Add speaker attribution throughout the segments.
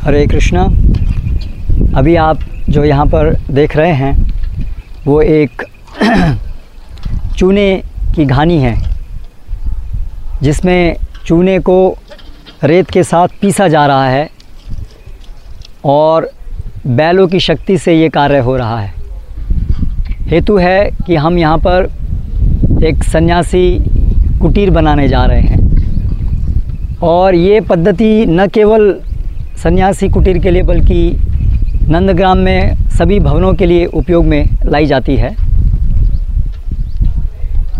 Speaker 1: हरे कृष्णा। अभी आप जो यहाँ पर देख रहे हैं, वो एक चूने की घानी है, जिसमें चूने को रेत के साथ पीसा जा रहा है और बैलों की शक्ति से ये कार्य हो रहा है। हेतु है कि हम यहाँ पर एक सन्यासी कुटीर बनाने जा रहे हैं। और ये पद्धति न केवल सन्यासी कुटीर के लिए बल्कि नंदग्राम में सभी भवनों के लिए उपयोग में लाई जाती है।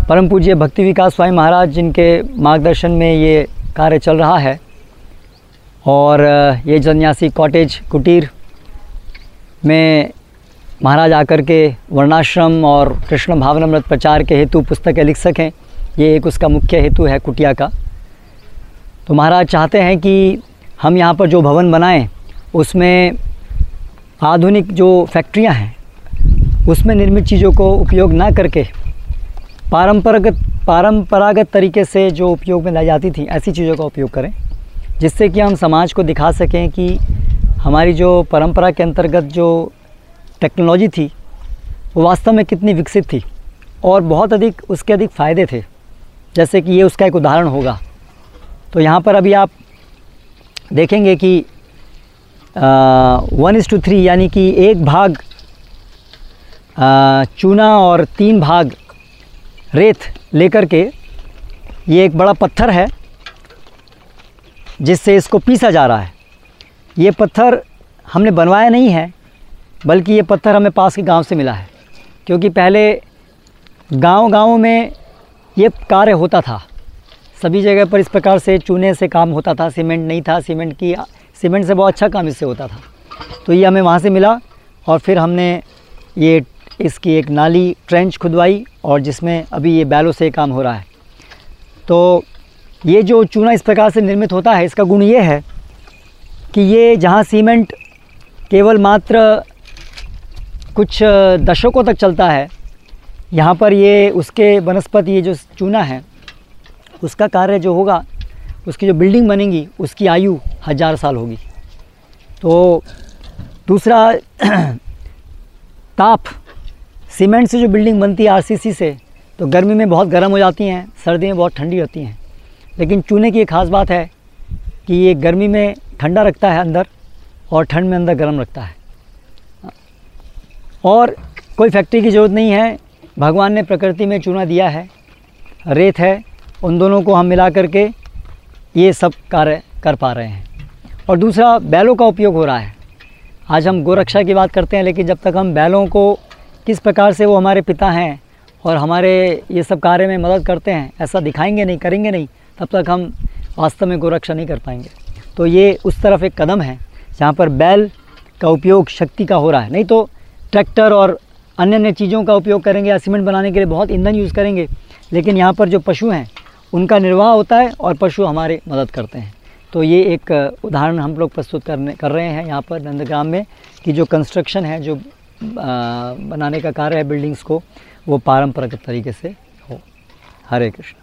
Speaker 1: परम पूज्य भक्ति विकास स्वामी महाराज जिनके मार्गदर्शन में ये कार्य चल रहा है और ये सन्यासी कॉटेज कुटीर में महाराज आकर के वर्णाश्रम और कृष्ण भावनामृत प्रचार के हेतु पुस्तकें लिख सकें, ये एक उसका मुख्य हेतु है कुटिया का। तो महाराज चाहते हैं कि हम यहाँ पर जो भवन बनाएँ, उसमें आधुनिक जो फैक्ट्रियाँ हैं, उसमें निर्मित चीज़ों को उपयोग ना करके पारंपरागत, परंपरागत तरीके से जो उपयोग में लाई जाती थी, ऐसी चीज़ों का उपयोग करें, जिससे कि हम समाज को दिखा सकें कि हमारी जो परंपरा के अंतर्गत जो टेक्नोलॉजी थी, वो वास्तव में कितनी विकसित थी और बहुत अधिक, उसके अधिक फ़ायदे थे। जैसे कि ये उसका एक उदाहरण होगा। तो यहाँ पर अभी आप देखेंगे कि वन इस टू थ्री यानी कि एक भाग आ, चूना और तीन भाग रेत लेकर के ये एक बड़ा पत्थर है जिससे इसको पीसा जा रहा है। ये पत्थर हमने बनवाया नहीं है बल्कि ये पत्थर हमें पास के गाँव से मिला है क्योंकि पहले गांव-गांव में ये कार्य होता था। सभी जगह पर इस प्रकार से चूने से काम होता था, सीमेंट नहीं था, सीमेंट की, सीमेंट से बहुत अच्छा काम इससे होता था। तो ये हमें वहाँ से मिला और फिर हमने ये इसकी एक नाली ट्रेंच खुदवाई और जिसमें अभी ये बैलों से काम हो रहा है। तो ये जो चूना इस प्रकार से निर्मित होता है, इसका गुण ये है कि ये जहाँ सीमेंट केवल मात्र कुछ दशकों तक चलता है, यहाँ पर ये उसके वनस्पति, ये जो चूना है उसका कार्य जो होगा, उसकी जो बिल्डिंग बनेगी, उसकी आयु हज़ार साल होगी। तो दूसरा, ताप सीमेंट से जो बिल्डिंग बनती है आरसीसी से तो गर्मी में बहुत गर्म हो जाती हैं, सर्दी में बहुत ठंडी होती हैं। लेकिन चूने की एक ख़ास बात है कि ये गर्मी में ठंडा रखता है अंदर और ठंड में अंदर गर्म रखता है। और कोई फैक्ट्री की ज़रूरत नहीं है, भगवान ने प्रकृति में चूना दिया है, रेत है उन दोनों को हम मिला करके ये सब कार्य कर पा रहे हैं। और दूसरा, बैलों का उपयोग हो रहा है। आज हम गोरक्षा की बात करते हैं, लेकिन जब तक हम बैलों को किस प्रकार से वो हमारे पिता हैं और हमारे ये सब कार्य में मदद करते हैं, ऐसा दिखाएँगे नहीं, करेंगे नहीं, तब तक हम वास्तव में गोरक्षा नहीं कर पाएँगे। तो ये उस तरफ़ एक कदम है, जहाँ पर बैल का उपयोग शक्ति का हो रहा है। नहीं तो ट्रैक्टर और अन्य अन्य चीज़ों का उपयोग करेंगे या सीमेंट बनाने के लिए बहुत ईंधन यूज़ करेंगे, लेकिन यहाँ पर जो पशु हैं उनका निर्वाह होता है और पशु हमारे मदद करते हैं। तो ये एक उदाहरण हम लोग प्रस्तुत करने, कर रहे हैं यहाँ पर नंदग्राम में कि जो कंस्ट्रक्शन है, जो बनाने का कार्य है बिल्डिंग्स को, वो पारंपरिक तरीके से हो। हरे कृष्ण।